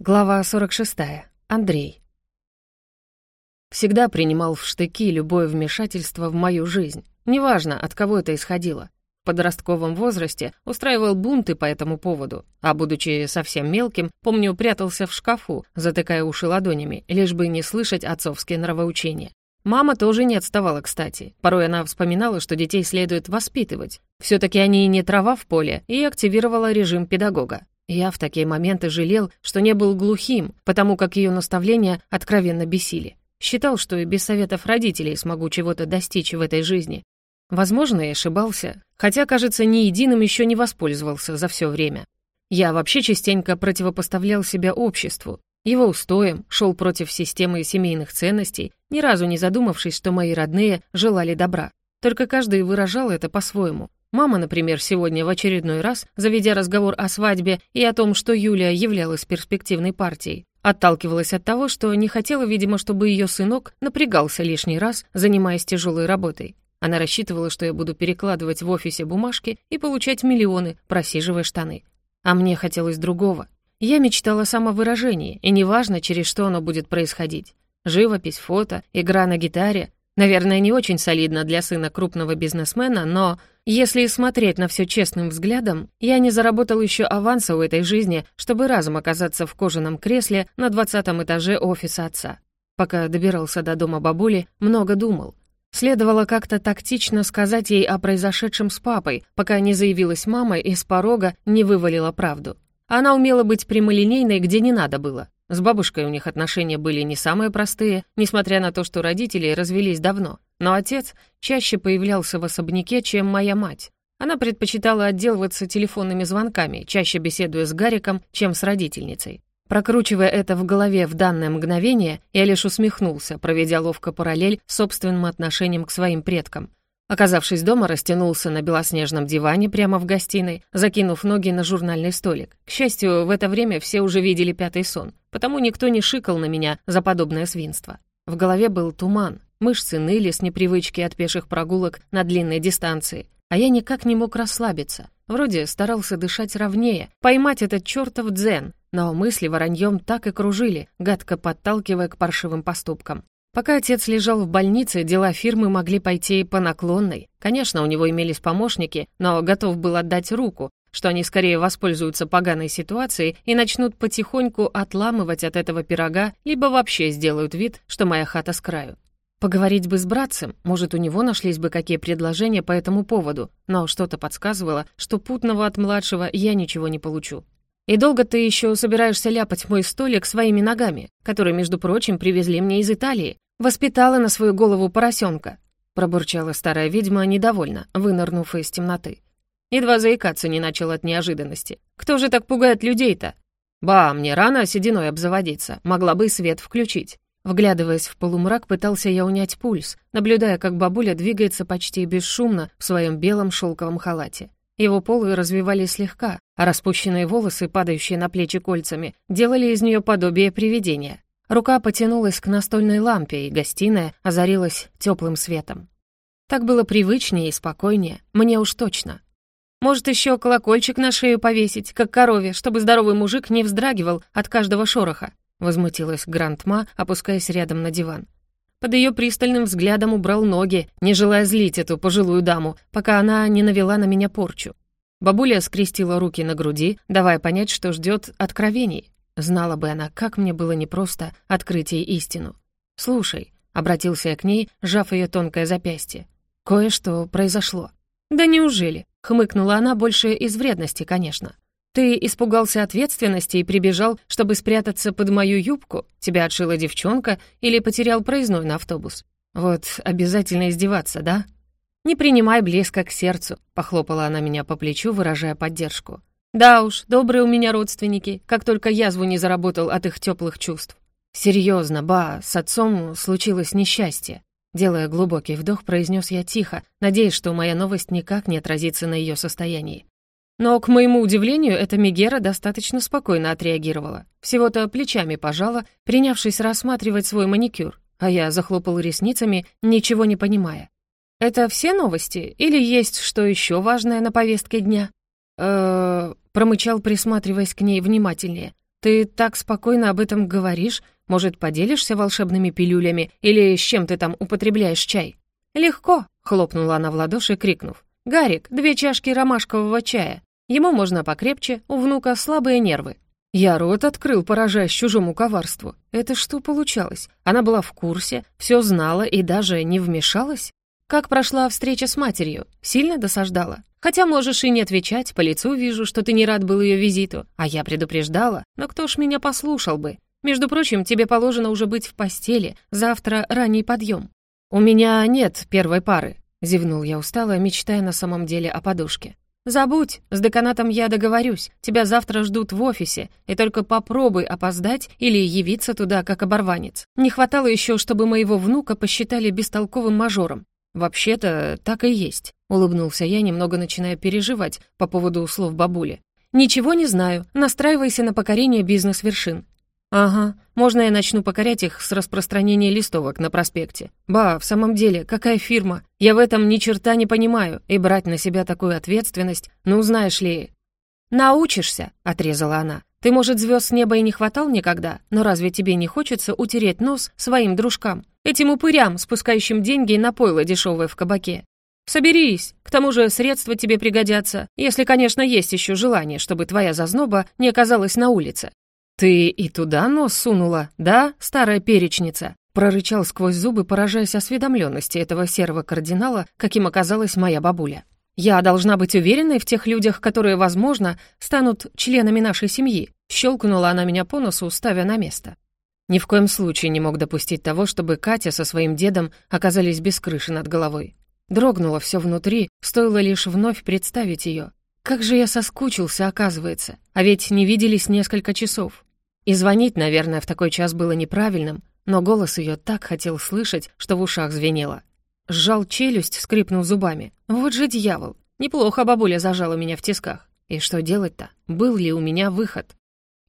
Глава 46. Андрей. Всегда принимал в штыки любое вмешательство в мою жизнь. Неважно, от кого это исходило. В подростковом возрасте устраивал бунты по этому поводу, а, будучи совсем мелким, помню, прятался в шкафу, затыкая уши ладонями, лишь бы не слышать отцовские нравоучения. Мама тоже не отставала, кстати. Порой она вспоминала, что детей следует воспитывать. все таки они не трава в поле, и активировала режим педагога. Я в такие моменты жалел, что не был глухим, потому как ее наставления откровенно бесили. Считал, что и без советов родителей смогу чего-то достичь в этой жизни. Возможно, я ошибался, хотя, кажется, ни единым еще не воспользовался за все время. Я вообще частенько противопоставлял себя обществу, его устоям, шел против системы семейных ценностей, ни разу не задумавшись, что мои родные желали добра. Только каждый выражал это по-своему. Мама, например, сегодня в очередной раз, заведя разговор о свадьбе и о том, что Юлия являлась перспективной партией, отталкивалась от того, что не хотела, видимо, чтобы ее сынок напрягался лишний раз, занимаясь тяжелой работой. Она рассчитывала, что я буду перекладывать в офисе бумажки и получать миллионы, просиживая штаны. А мне хотелось другого. Я мечтала о самовыражении, и неважно, через что оно будет происходить. Живопись, фото, игра на гитаре, Наверное, не очень солидно для сына крупного бизнесмена, но если смотреть на все честным взглядом, я не заработал еще аванса у этой жизни, чтобы разом оказаться в кожаном кресле на двадцатом этаже офиса отца. Пока добирался до дома бабули, много думал. Следовало как-то тактично сказать ей о произошедшем с папой, пока не заявилась мама и с порога не вывалила правду. Она умела быть прямолинейной, где не надо было. С бабушкой у них отношения были не самые простые, несмотря на то, что родители развелись давно. Но отец чаще появлялся в особняке, чем моя мать. Она предпочитала отделываться телефонными звонками, чаще беседуя с Гариком, чем с родительницей. Прокручивая это в голове в данное мгновение, я лишь усмехнулся, проведя ловко параллель с собственным отношением к своим предкам. Оказавшись дома, растянулся на белоснежном диване прямо в гостиной, закинув ноги на журнальный столик. К счастью, в это время все уже видели пятый сон, потому никто не шикал на меня за подобное свинство. В голове был туман, мышцы ныли с непривычки от пеших прогулок на длинной дистанции, а я никак не мог расслабиться. Вроде старался дышать ровнее, поймать этот чертов дзен, но мысли вороньем так и кружили, гадко подталкивая к паршивым поступкам. Пока отец лежал в больнице, дела фирмы могли пойти по наклонной. Конечно, у него имелись помощники, но готов был отдать руку, что они скорее воспользуются поганой ситуацией и начнут потихоньку отламывать от этого пирога, либо вообще сделают вид, что моя хата с краю. Поговорить бы с братцем, может, у него нашлись бы какие предложения по этому поводу, но что-то подсказывало, что путного от младшего я ничего не получу. И долго ты еще собираешься ляпать мой столик своими ногами, которые, между прочим, привезли мне из Италии? Воспитала на свою голову поросенка. Пробурчала старая ведьма недовольно, вынырнув из темноты. Едва заикаться не начал от неожиданности. Кто же так пугает людей-то? Ба, мне рано сединой обзаводиться, могла бы и свет включить. Вглядываясь в полумрак, пытался я унять пульс, наблюдая, как бабуля двигается почти бесшумно в своем белом шелковом халате. Его полы развивались слегка, а распущенные волосы, падающие на плечи кольцами, делали из нее подобие привидения. Рука потянулась к настольной лампе, и гостиная озарилась теплым светом. Так было привычнее и спокойнее, мне уж точно. Может, еще колокольчик на шею повесить, как корове, чтобы здоровый мужик не вздрагивал от каждого шороха, возмутилась Грандма, опускаясь рядом на диван. Под ее пристальным взглядом убрал ноги, не желая злить эту пожилую даму, пока она не навела на меня порчу. Бабуля скрестила руки на груди, давая понять, что ждет откровений. Знала бы она, как мне было непросто открыть ей истину. «Слушай», — обратился я к ней, сжав ее тонкое запястье, — «кое-что произошло». «Да неужели?» — хмыкнула она больше из вредности, конечно. Ты испугался ответственности и прибежал, чтобы спрятаться под мою юбку? Тебя отшила девчонка или потерял проездной на автобус? Вот обязательно издеваться, да? Не принимай близко к сердцу, похлопала она меня по плечу, выражая поддержку. Да уж, добрые у меня родственники, как только язву не заработал от их теплых чувств. Серьезно, ба, с отцом случилось несчастье. Делая глубокий вдох, произнес я тихо, надеясь, что моя новость никак не отразится на ее состоянии. Но, к моему удивлению, эта Мегера достаточно спокойно отреагировала. Всего-то плечами пожала, принявшись рассматривать свой маникюр, а я захлопал ресницами, ничего не понимая. «Это все новости? Или есть что еще важное на повестке дня?» э промычал, присматриваясь к ней внимательнее. «Ты так спокойно об этом говоришь. Может, поделишься волшебными пилюлями или с чем ты там употребляешь чай?» «Легко», — хлопнула она в ладоши, крикнув. «Гарик, две чашки ромашкового чая. Ему можно покрепче, у внука слабые нервы». Я рот открыл, поражаясь чужому коварству. Это что получалось? Она была в курсе, все знала и даже не вмешалась? Как прошла встреча с матерью? Сильно досаждала? Хотя можешь и не отвечать, по лицу вижу, что ты не рад был ее визиту. А я предупреждала, но кто ж меня послушал бы? Между прочим, тебе положено уже быть в постели, завтра ранний подъем. «У меня нет первой пары», — зевнул я устало, мечтая на самом деле о подушке. «Забудь, с деканатом я договорюсь, тебя завтра ждут в офисе, и только попробуй опоздать или явиться туда как оборванец. Не хватало еще, чтобы моего внука посчитали бестолковым мажором. Вообще-то так и есть», — улыбнулся я, немного начиная переживать по поводу слов бабули. «Ничего не знаю, настраивайся на покорение бизнес-вершин. «Ага, можно я начну покорять их с распространения листовок на проспекте? Ба, в самом деле, какая фирма? Я в этом ни черта не понимаю, и брать на себя такую ответственность, ну, знаешь ли...» «Научишься», — отрезала она. «Ты, может, звезд с неба и не хватал никогда, но разве тебе не хочется утереть нос своим дружкам, этим упырям, спускающим деньги на пойло дешевое в кабаке? Соберись, к тому же средства тебе пригодятся, если, конечно, есть еще желание, чтобы твоя зазноба не оказалась на улице. «Ты и туда нос сунула, да, старая перечница?» прорычал сквозь зубы, поражаясь осведомленности этого серого кардинала, каким оказалась моя бабуля. «Я должна быть уверенной в тех людях, которые, возможно, станут членами нашей семьи», щелкнула она меня по носу, ставя на место. Ни в коем случае не мог допустить того, чтобы Катя со своим дедом оказались без крыши над головой. Дрогнуло все внутри, стоило лишь вновь представить ее. Как же я соскучился, оказывается, а ведь не виделись несколько часов. И звонить, наверное, в такой час было неправильным, но голос ее так хотел слышать, что в ушах звенело. Сжал челюсть, скрипнув зубами. Вот же дьявол! Неплохо бабуля зажала меня в тисках. И что делать-то? Был ли у меня выход?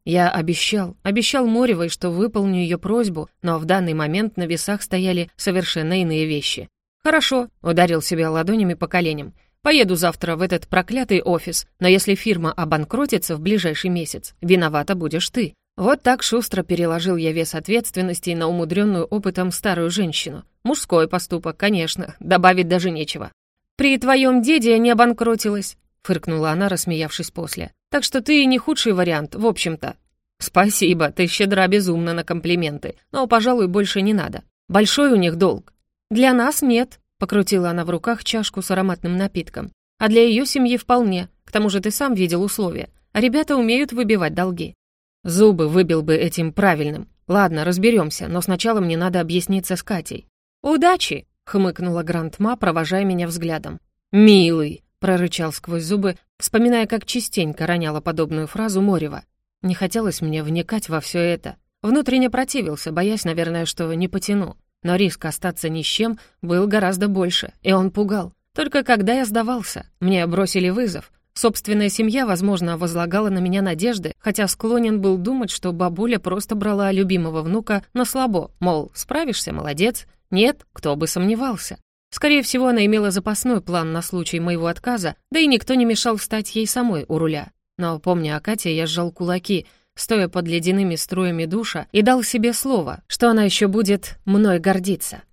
Я обещал, обещал Моревой, что выполню ее просьбу, но в данный момент на весах стояли совершенно иные вещи. «Хорошо», — ударил себя ладонями по коленям. «Поеду завтра в этот проклятый офис, но если фирма обанкротится в ближайший месяц, виновата будешь ты. Вот так шустро переложил я вес ответственности на умудренную опытом старую женщину. Мужской поступок, конечно, добавить даже нечего. «При твоем деде не обанкротилась», — фыркнула она, рассмеявшись после. «Так что ты не худший вариант, в общем-то». «Спасибо, ты щедра безумно на комплименты, но, пожалуй, больше не надо. Большой у них долг». «Для нас нет», — покрутила она в руках чашку с ароматным напитком. «А для ее семьи вполне. К тому же ты сам видел условия. А ребята умеют выбивать долги. Зубы выбил бы этим правильным. Ладно, разберемся, но сначала мне надо объясниться с Катей. «Удачи!» — хмыкнула Грандма, провожая меня взглядом. «Милый!» — прорычал сквозь зубы, вспоминая, как частенько роняла подобную фразу Морева. Не хотелось мне вникать во все это. Внутренне противился, боясь, наверное, что не потяну. Но риск остаться ни с чем был гораздо больше, и он пугал. Только когда я сдавался, мне бросили вызов, Собственная семья, возможно, возлагала на меня надежды, хотя склонен был думать, что бабуля просто брала любимого внука на слабо, мол, справишься, молодец. Нет, кто бы сомневался. Скорее всего, она имела запасной план на случай моего отказа, да и никто не мешал встать ей самой у руля. Но, помня о Кате, я сжал кулаки, стоя под ледяными струями душа, и дал себе слово, что она еще будет мной гордиться.